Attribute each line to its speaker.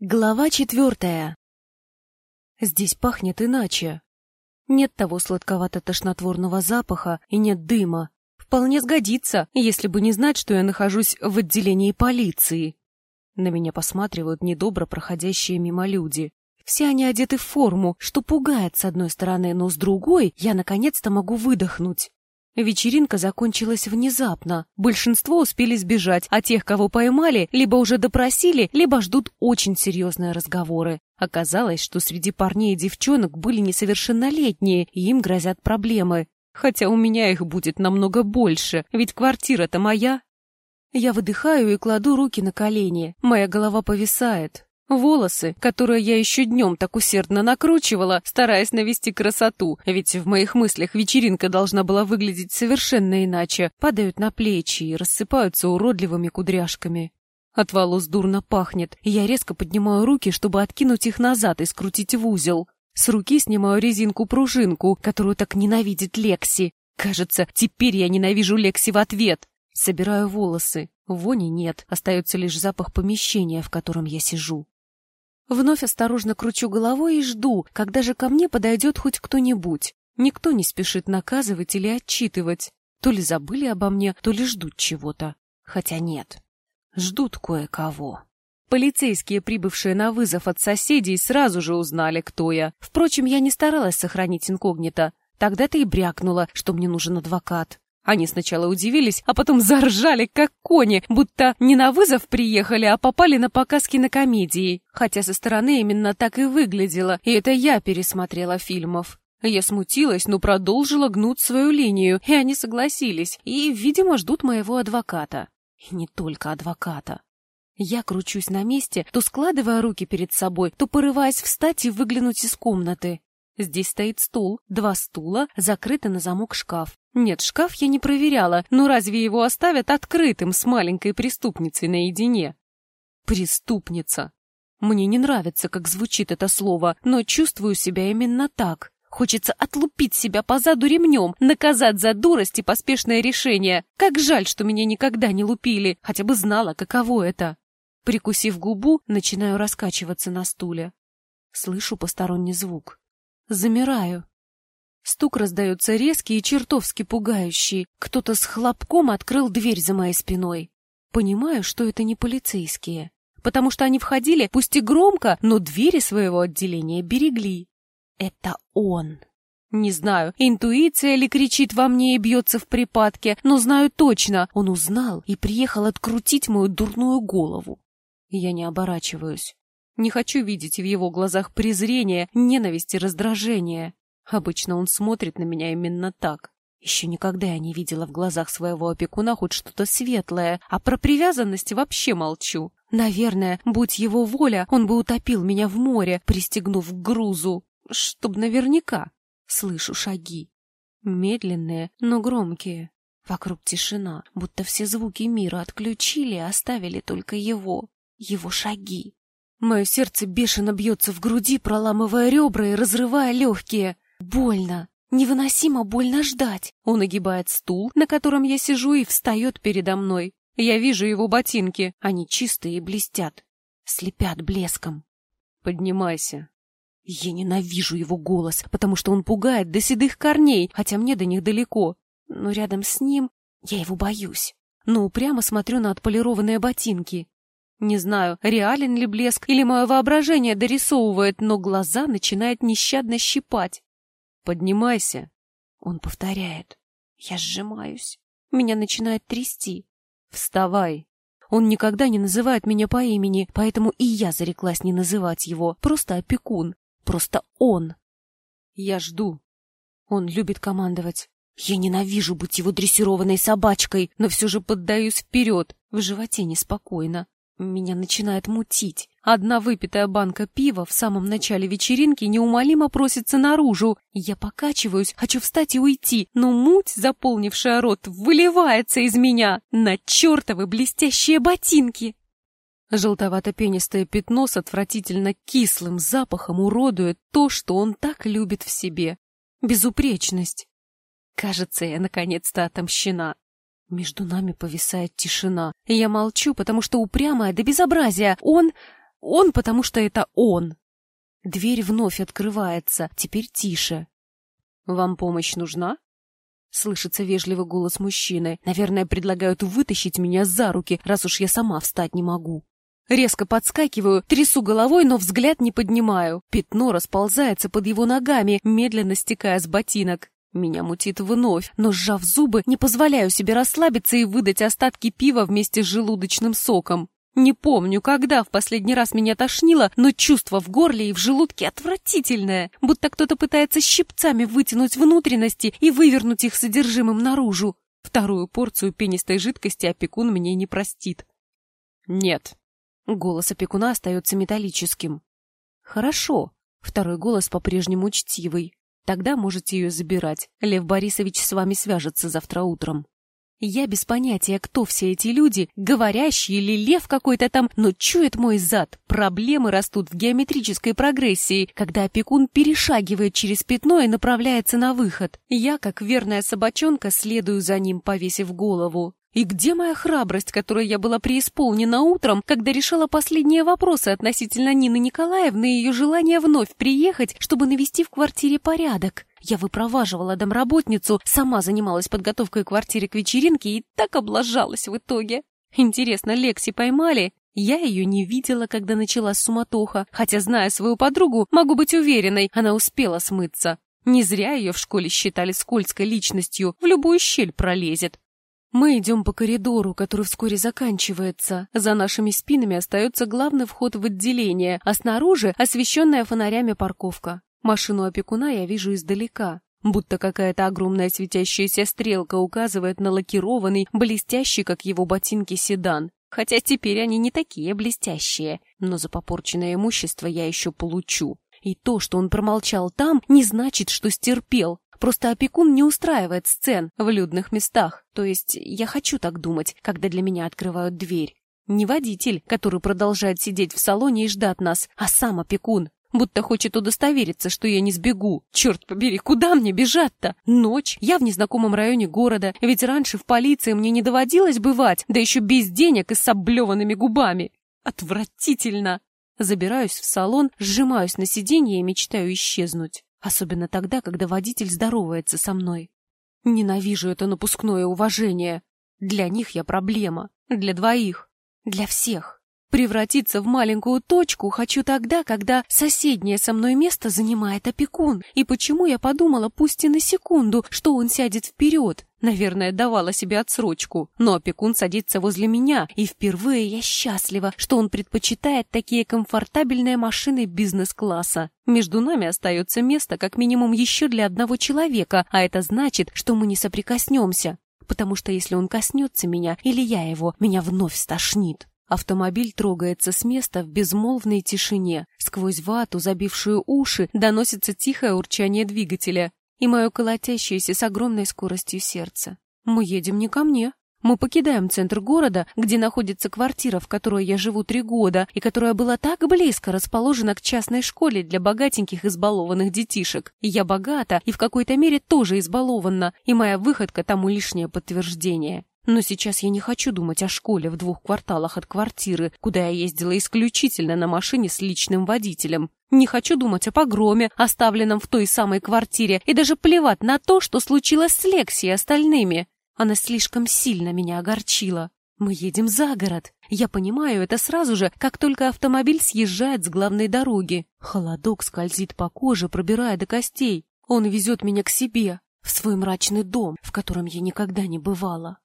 Speaker 1: Глава четвертая. Здесь пахнет иначе. Нет того сладковато-тошнотворного запаха и нет дыма. Вполне сгодится, если бы не знать, что я нахожусь в отделении полиции. На меня посматривают недобро проходящие мимо люди. Все они одеты в форму, что пугает с одной стороны, но с другой я наконец-то могу выдохнуть. Вечеринка закончилась внезапно. Большинство успели сбежать, а тех, кого поймали, либо уже допросили, либо ждут очень серьезные разговоры. Оказалось, что среди парней и девчонок были несовершеннолетние, и им грозят проблемы. Хотя у меня их будет намного больше, ведь квартира-то моя. Я выдыхаю и кладу руки на колени. Моя голова повисает. Волосы, которые я еще днем так усердно накручивала, стараясь навести красоту, ведь в моих мыслях вечеринка должна была выглядеть совершенно иначе, падают на плечи и рассыпаются уродливыми кудряшками. От волос дурно пахнет, и я резко поднимаю руки, чтобы откинуть их назад и скрутить в узел. С руки снимаю резинку-пружинку, которую так ненавидит Лекси. Кажется, теперь я ненавижу Лекси в ответ. Собираю волосы. Вони нет, остается лишь запах помещения, в котором я сижу. Вновь осторожно кручу головой и жду, когда же ко мне подойдет хоть кто-нибудь. Никто не спешит наказывать или отчитывать. То ли забыли обо мне, то ли ждут чего-то. Хотя нет, ждут кое-кого. Полицейские, прибывшие на вызов от соседей, сразу же узнали, кто я. Впрочем, я не старалась сохранить инкогнито. Тогда-то и брякнула, что мне нужен адвокат. Они сначала удивились, а потом заржали, как кони, будто не на вызов приехали, а попали на показ кинокомедии. Хотя со стороны именно так и выглядело, и это я пересмотрела фильмов. Я смутилась, но продолжила гнуть свою линию, и они согласились, и, видимо, ждут моего адвоката. И не только адвоката. Я кручусь на месте, то складывая руки перед собой, то порываясь встать и выглянуть из комнаты. Здесь стоит стул, два стула, закрытый на замок шкаф. Нет, шкаф я не проверяла, но разве его оставят открытым с маленькой преступницей наедине? Преступница. Мне не нравится, как звучит это слово, но чувствую себя именно так. Хочется отлупить себя по заду ремнем, наказать за дурость и поспешное решение. Как жаль, что меня никогда не лупили, хотя бы знала, каково это. Прикусив губу, начинаю раскачиваться на стуле. Слышу посторонний звук. Замираю. Стук раздается резкий и чертовски пугающий. Кто-то с хлопком открыл дверь за моей спиной. Понимаю, что это не полицейские, потому что они входили, пусть и громко, но двери своего отделения берегли. Это он. Не знаю, интуиция ли кричит во мне и бьется в припадке, но знаю точно, он узнал и приехал открутить мою дурную голову. Я не оборачиваюсь. Не хочу видеть в его глазах презрение, ненависть и раздражение. Обычно он смотрит на меня именно так. Еще никогда я не видела в глазах своего опекуна хоть что-то светлое, а про привязанность вообще молчу. Наверное, будь его воля, он бы утопил меня в море, пристегнув к грузу. Чтоб наверняка. Слышу шаги. Медленные, но громкие. Вокруг тишина, будто все звуки мира отключили оставили только его. Его шаги. Мое сердце бешено бьется в груди, проламывая ребра и разрывая легкие. Больно. Невыносимо больно ждать. Он огибает стул, на котором я сижу, и встает передо мной. Я вижу его ботинки. Они чистые и блестят. Слепят блеском. Поднимайся. Я ненавижу его голос, потому что он пугает до седых корней, хотя мне до них далеко. Но рядом с ним я его боюсь. Но упрямо смотрю на отполированные ботинки. Не знаю, реален ли блеск или мое воображение дорисовывает, но глаза начинают нещадно щипать. «Поднимайся!» Он повторяет. Я сжимаюсь. Меня начинает трясти. «Вставай!» Он никогда не называет меня по имени, поэтому и я зареклась не называть его. Просто опекун. Просто он. Я жду. Он любит командовать. Я ненавижу быть его дрессированной собачкой, но все же поддаюсь вперед. В животе неспокойно. Меня начинает мутить. Одна выпитая банка пива в самом начале вечеринки неумолимо просится наружу. Я покачиваюсь, хочу встать и уйти, но муть, заполнившая рот, выливается из меня на чертовы блестящие ботинки. Желтовато-пенистое пятно с отвратительно кислым запахом уродует то, что он так любит в себе. Безупречность. Кажется, я наконец-то отомщена. Между нами повисает тишина. Я молчу, потому что упрямая до безобразия. Он... Он, потому что это он. Дверь вновь открывается, теперь тише. «Вам помощь нужна?» Слышится вежливый голос мужчины. Наверное, предлагают вытащить меня за руки, раз уж я сама встать не могу. Резко подскакиваю, трясу головой, но взгляд не поднимаю. Пятно расползается под его ногами, медленно стекая с ботинок. Меня мутит вновь, но, сжав зубы, не позволяю себе расслабиться и выдать остатки пива вместе с желудочным соком. Не помню, когда в последний раз меня тошнило, но чувство в горле и в желудке отвратительное, будто кто-то пытается щипцами вытянуть внутренности и вывернуть их содержимым наружу. Вторую порцию пенистой жидкости опекун мне не простит. «Нет». Голос опекуна остается металлическим. «Хорошо». Второй голос по-прежнему учтивый. Тогда можете ее забирать. Лев Борисович с вами свяжется завтра утром. Я без понятия, кто все эти люди, говорящий или лев какой-то там, но чует мой зад. Проблемы растут в геометрической прогрессии, когда опекун перешагивает через пятно и направляется на выход. Я, как верная собачонка, следую за ним, повесив голову. И где моя храбрость, которой я была преисполнена утром, когда решала последние вопросы относительно Нины Николаевны и ее желания вновь приехать, чтобы навести в квартире порядок? Я выпроваживала домработницу, сама занималась подготовкой квартиры к вечеринке и так облажалась в итоге. Интересно, Лекси поймали? Я ее не видела, когда началась суматоха, хотя, зная свою подругу, могу быть уверенной, она успела смыться. Не зря ее в школе считали скользкой личностью, в любую щель пролезет. Мы идем по коридору, который вскоре заканчивается. За нашими спинами остается главный вход в отделение, а снаружи освещенная фонарями парковка. Машину опекуна я вижу издалека. Будто какая-то огромная светящаяся стрелка указывает на лакированный, блестящий, как его ботинки, седан. Хотя теперь они не такие блестящие, но за попорченное имущество я еще получу. И то, что он промолчал там, не значит, что стерпел. Просто опекун не устраивает сцен в людных местах. То есть я хочу так думать, когда для меня открывают дверь. Не водитель, который продолжает сидеть в салоне и ждать нас, а сам опекун. Будто хочет удостовериться, что я не сбегу. Черт побери, куда мне бежать-то? Ночь, я в незнакомом районе города, ведь раньше в полиции мне не доводилось бывать, да еще без денег и с облеванными губами. Отвратительно! Забираюсь в салон, сжимаюсь на сиденье и мечтаю исчезнуть. Особенно тогда, когда водитель здоровается со мной. Ненавижу это напускное уважение. Для них я проблема. Для двоих. Для всех. Превратиться в маленькую точку хочу тогда, когда соседнее со мной место занимает опекун. И почему я подумала, пусть и на секунду, что он сядет вперед? Наверное, давала себе отсрочку. Но опекун садится возле меня, и впервые я счастлива, что он предпочитает такие комфортабельные машины бизнес-класса. Между нами остается место как минимум еще для одного человека, а это значит, что мы не соприкоснемся. Потому что если он коснется меня, или я его, меня вновь стошнит. Автомобиль трогается с места в безмолвной тишине. Сквозь вату, забившую уши, доносится тихое урчание двигателя и мое колотящееся с огромной скоростью сердце. Мы едем не ко мне. Мы покидаем центр города, где находится квартира, в которой я живу три года, и которая была так близко расположена к частной школе для богатеньких избалованных детишек. Я богата, и в какой-то мере тоже избалованна, и моя выходка тому лишнее подтверждение. Но сейчас я не хочу думать о школе в двух кварталах от квартиры, куда я ездила исключительно на машине с личным водителем. Не хочу думать о погроме, оставленном в той самой квартире, и даже плевать на то, что случилось с Лекси и остальными. Она слишком сильно меня огорчила. Мы едем за город. Я понимаю это сразу же, как только автомобиль съезжает с главной дороги. Холодок скользит по коже, пробирая до костей. Он везет меня к себе, в свой мрачный дом, в котором я никогда не бывала.